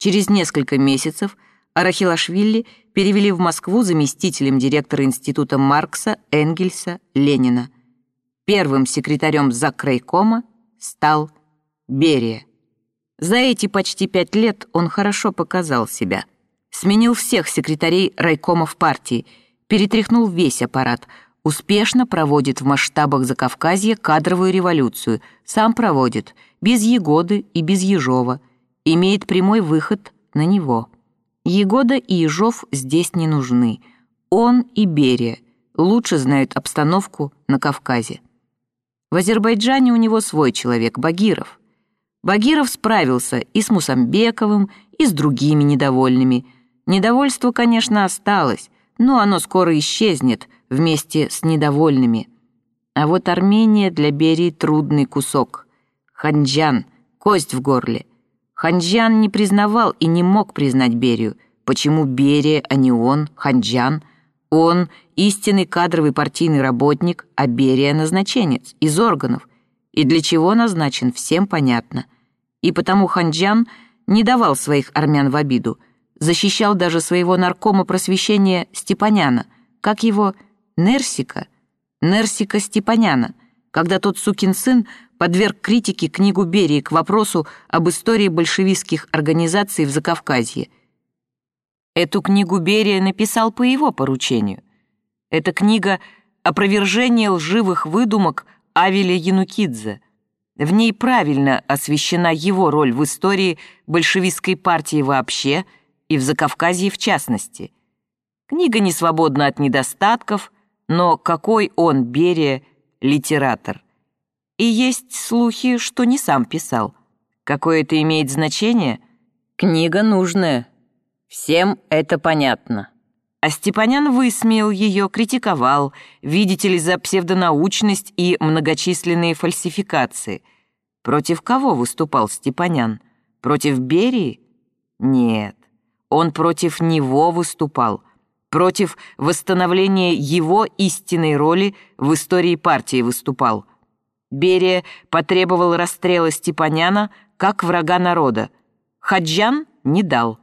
Через несколько месяцев Арахилашвили перевели в Москву заместителем директора Института Маркса, Энгельса, Ленина. Первым секретарем Закрайкома стал Берия. За эти почти пять лет он хорошо показал себя. Сменил всех секретарей райкомов партии, перетряхнул весь аппарат, успешно проводит в масштабах Закавказья кадровую революцию, сам проводит, без Егоды и без Ежова, имеет прямой выход на него. Егода и Ежов здесь не нужны. Он и Берия лучше знают обстановку на Кавказе. В Азербайджане у него свой человек, Багиров. Багиров справился и с Мусамбековым, и с другими недовольными. Недовольство, конечно, осталось, но оно скоро исчезнет вместе с недовольными. А вот Армения для Берии трудный кусок. Ханджан, кость в горле. Ханджан не признавал и не мог признать Берию. Почему Берия, а не он, Ханджан? Он — истинный кадровый партийный работник, а Берия — назначенец, из органов. И для чего назначен, всем понятно. И потому Ханджан не давал своих армян в обиду, защищал даже своего наркома просвещения Степаняна, как его Нерсика, Нерсика Степаняна, когда тот сукин сын подверг критике книгу Берии к вопросу об истории большевистских организаций в Закавказье. Эту книгу Берия написал по его поручению. Эта книга — опровержение лживых выдумок Авеля Янукидзе. В ней правильно освещена его роль в истории большевистской партии вообще и в Закавказье в частности. Книга не свободна от недостатков, но какой он, Берия, литератор. И есть слухи, что не сам писал. Какое это имеет значение? Книга нужная. Всем это понятно. А Степанян высмеял ее, критиковал, видите ли, за псевдонаучность и многочисленные фальсификации. Против кого выступал Степанян? Против Берии? Нет, он против него выступал, против восстановления его истинной роли в истории партии выступал. Берия потребовал расстрела Степаняна как врага народа. Хаджан не дал.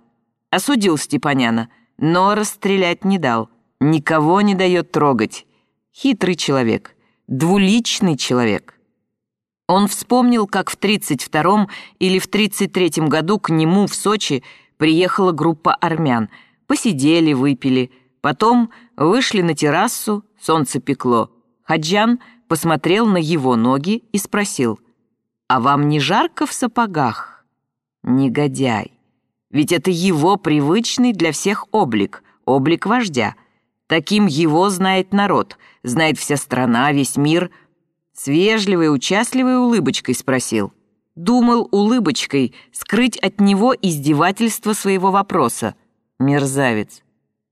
Осудил Степаняна — но расстрелять не дал. Никого не дает трогать. Хитрый человек, двуличный человек. Он вспомнил, как в 32-м или в 33-м году к нему в Сочи приехала группа армян. Посидели, выпили. Потом вышли на террасу, солнце пекло. Хаджан посмотрел на его ноги и спросил, «А вам не жарко в сапогах?» «Негодяй! Ведь это его привычный для всех облик, облик вождя. Таким его знает народ, знает вся страна, весь мир. С вежливой, участливой улыбочкой спросил. Думал улыбочкой скрыть от него издевательство своего вопроса. Мерзавец.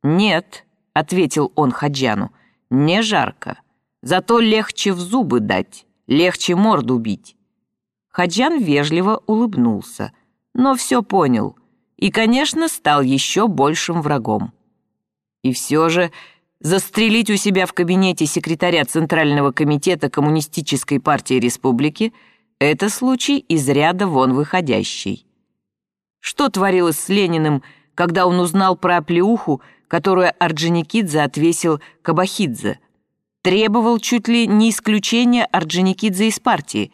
«Нет», — ответил он Хаджану, — «не жарко. Зато легче в зубы дать, легче морду бить». Хаджан вежливо улыбнулся, но все понял — и, конечно, стал еще большим врагом. И все же застрелить у себя в кабинете секретаря Центрального комитета Коммунистической партии Республики — это случай из ряда вон выходящий. Что творилось с Лениным, когда он узнал про оплеуху, которую Орджоникидзе отвесил Кабахидзе? Требовал чуть ли не исключения Орджоникидзе из партии.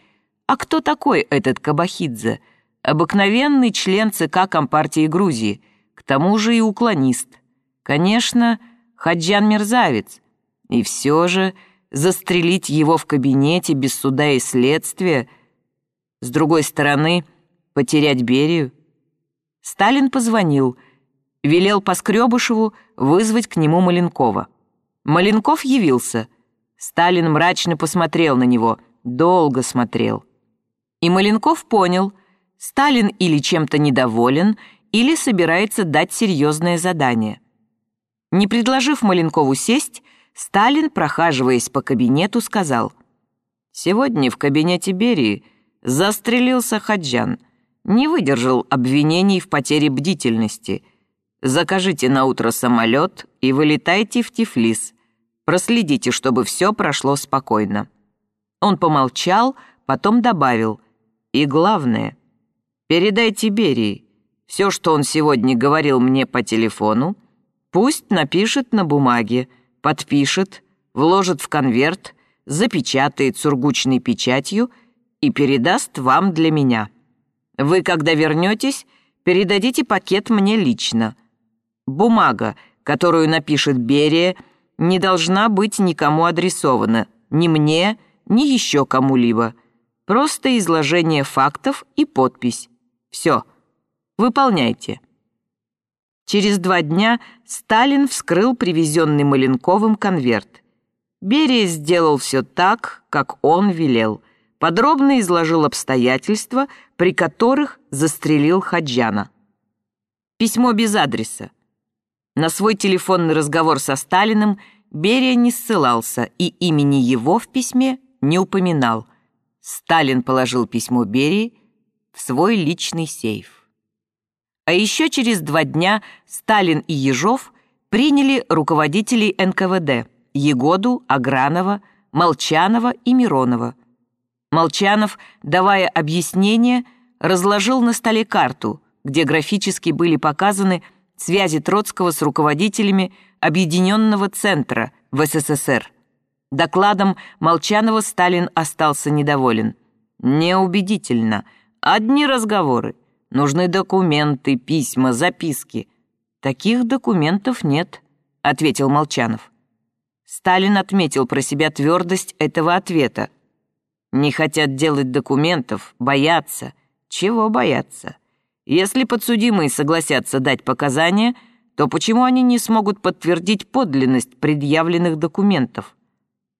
А кто такой этот Кабахидзе — Обыкновенный член ЦК Компартии Грузии, к тому же и уклонист. Конечно, Хаджан мерзавец. И все же застрелить его в кабинете без суда и следствия, с другой стороны, потерять Берию. Сталин позвонил, велел Поскребышеву вызвать к нему Маленкова. Маленков явился. Сталин мрачно посмотрел на него, долго смотрел. И Маленков понял — Сталин или чем-то недоволен, или собирается дать серьезное задание. Не предложив Маленкову сесть, Сталин, прохаживаясь по кабинету, сказал, «Сегодня в кабинете Берии застрелился Хаджан, не выдержал обвинений в потере бдительности. Закажите на утро самолет и вылетайте в Тифлис. Проследите, чтобы все прошло спокойно». Он помолчал, потом добавил, «И главное — Передай Тиберии, Все, что он сегодня говорил мне по телефону, пусть напишет на бумаге, подпишет, вложит в конверт, запечатает сургучной печатью и передаст вам для меня. Вы, когда вернетесь, передадите пакет мне лично. Бумага, которую напишет Берия, не должна быть никому адресована, ни мне, ни еще кому-либо. Просто изложение фактов и подпись. Все. Выполняйте. Через два дня Сталин вскрыл привезенный Маленковым конверт. Берия сделал все так, как он велел. Подробно изложил обстоятельства, при которых застрелил Хаджана. Письмо без адреса. На свой телефонный разговор со Сталиным Берия не ссылался и имени его в письме не упоминал. Сталин положил письмо Берии в свой личный сейф. А еще через два дня Сталин и Ежов приняли руководителей НКВД Егоду, Агранова, Молчанова и Миронова. Молчанов, давая объяснение, разложил на столе карту, где графически были показаны связи Троцкого с руководителями Объединенного центра в СССР. Докладом Молчанова Сталин остался недоволен. Неубедительно. Одни разговоры. Нужны документы, письма, записки. Таких документов нет, ответил Молчанов. Сталин отметил про себя твердость этого ответа. Не хотят делать документов, боятся. Чего бояться? Если подсудимые согласятся дать показания, то почему они не смогут подтвердить подлинность предъявленных документов?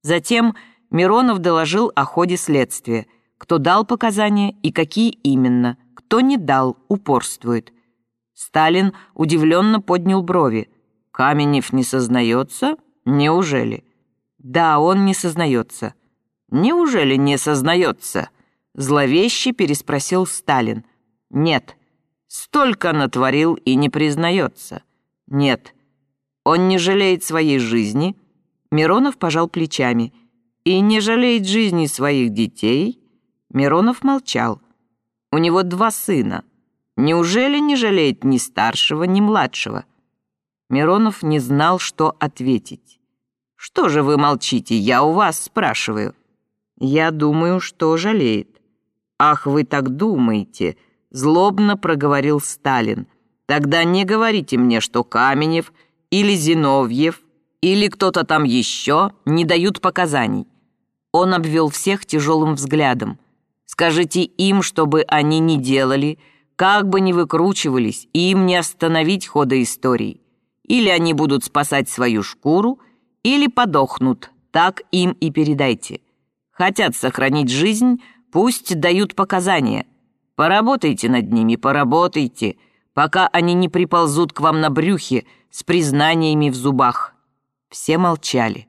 Затем Миронов доложил о ходе следствия, кто дал показания и какие именно, кто не дал, упорствует. Сталин удивленно поднял брови. Каменев не сознается? Неужели? Да, он не сознается. Неужели не сознается? Зловеще переспросил Сталин. Нет, Столько натворил и не признается. Нет, он не жалеет своей жизни. Миронов пожал плечами. И не жалеет жизни своих детей. Миронов молчал. У него два сына. Неужели не жалеет ни старшего, ни младшего? Миронов не знал, что ответить. «Что же вы молчите? Я у вас спрашиваю». «Я думаю, что жалеет». «Ах, вы так думаете?» Злобно проговорил Сталин. Тогда не говорите мне, что Каменев или Зиновьев или кто-то там еще не дают показаний. Он обвел всех тяжелым взглядом. Скажите им, чтобы они не делали, как бы ни выкручивались, им не остановить хода истории. Или они будут спасать свою шкуру, или подохнут, так им и передайте. Хотят сохранить жизнь, пусть дают показания, Поработайте над ними, поработайте, пока они не приползут к вам на брюхе с признаниями в зубах». Все молчали.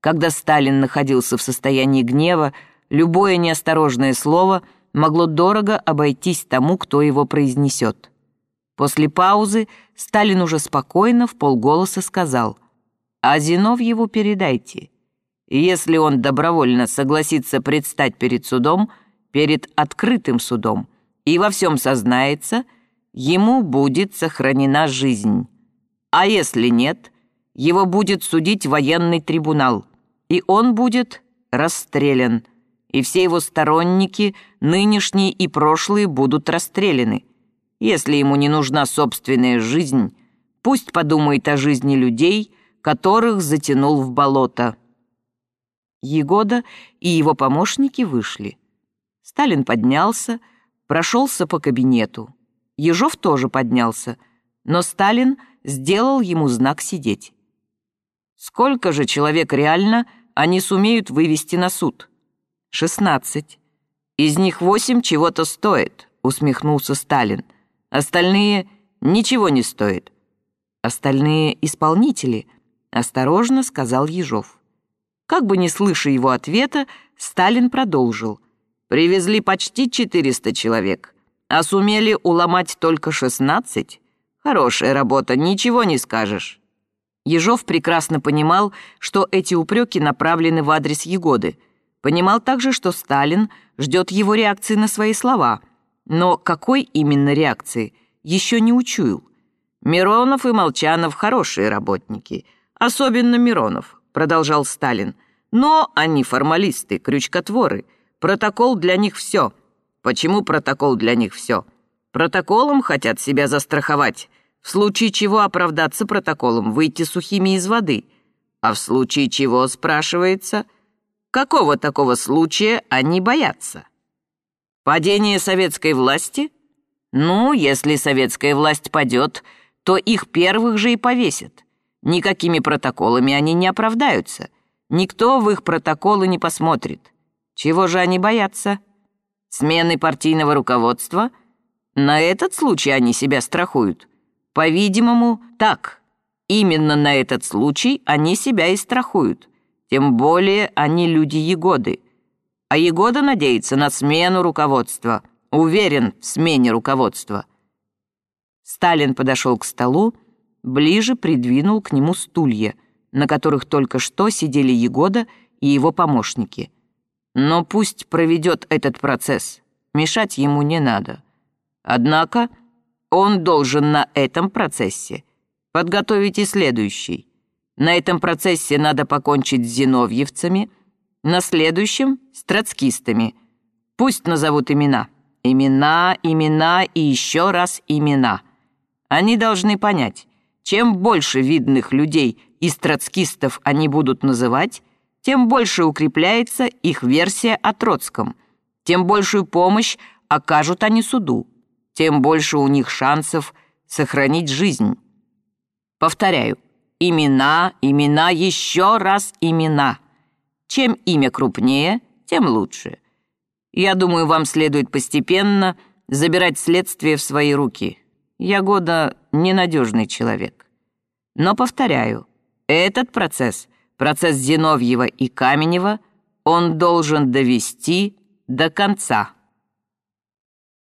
Когда Сталин находился в состоянии гнева, любое неосторожное слово могло дорого обойтись тому, кто его произнесет. После паузы Сталин уже спокойно в полголоса сказал «А Зиновьеву передайте. Если он добровольно согласится предстать перед судом, перед открытым судом, и во всем сознается, ему будет сохранена жизнь. А если нет, его будет судить военный трибунал, и он будет расстрелян, и все его сторонники, нынешние и прошлые, будут расстреляны. Если ему не нужна собственная жизнь, пусть подумает о жизни людей, которых затянул в болото. Егода и его помощники вышли. Сталин поднялся, прошелся по кабинету. Ежов тоже поднялся, но Сталин сделал ему знак сидеть. Сколько же человек реально они сумеют вывести на суд? Шестнадцать. Из них восемь чего-то стоит, усмехнулся Сталин. Остальные ничего не стоят. Остальные исполнители, осторожно сказал Ежов. Как бы не слыша его ответа, Сталин продолжил. Привезли почти 400 человек, а сумели уломать только 16. Хорошая работа, ничего не скажешь». Ежов прекрасно понимал, что эти упреки направлены в адрес Егоды. Понимал также, что Сталин ждет его реакции на свои слова. Но какой именно реакции, еще не учуял. Миронов и Молчанов хорошие работники, особенно Миронов, продолжал Сталин. Но они формалисты, крючкотворы. Протокол для них все. Почему протокол для них все? Протоколом хотят себя застраховать, в случае чего оправдаться протоколом, выйти сухими из воды. А в случае чего, спрашивается, какого такого случая они боятся? Падение советской власти? Ну, если советская власть падет, то их первых же и повесят. Никакими протоколами они не оправдаются. Никто в их протоколы не посмотрит. Чего же они боятся? Смены партийного руководства? На этот случай они себя страхуют. По-видимому, так. Именно на этот случай они себя и страхуют. Тем более они люди Егоды. А Егода надеется на смену руководства. Уверен в смене руководства. Сталин подошел к столу, ближе придвинул к нему стулья, на которых только что сидели Егода и его помощники. Но пусть проведет этот процесс, мешать ему не надо. Однако он должен на этом процессе подготовить и следующий. На этом процессе надо покончить с зиновьевцами, на следующем — с троцкистами. Пусть назовут имена. Имена, имена и еще раз имена. Они должны понять, чем больше видных людей из троцкистов они будут называть, тем больше укрепляется их версия о Троцком, тем большую помощь окажут они суду тем больше у них шансов сохранить жизнь. Повторяю, имена, имена, еще раз имена. Чем имя крупнее, тем лучше. Я думаю, вам следует постепенно забирать следствие в свои руки. Ягода — ненадежный человек. Но, повторяю, этот процесс, процесс Зиновьева и Каменева, он должен довести до конца.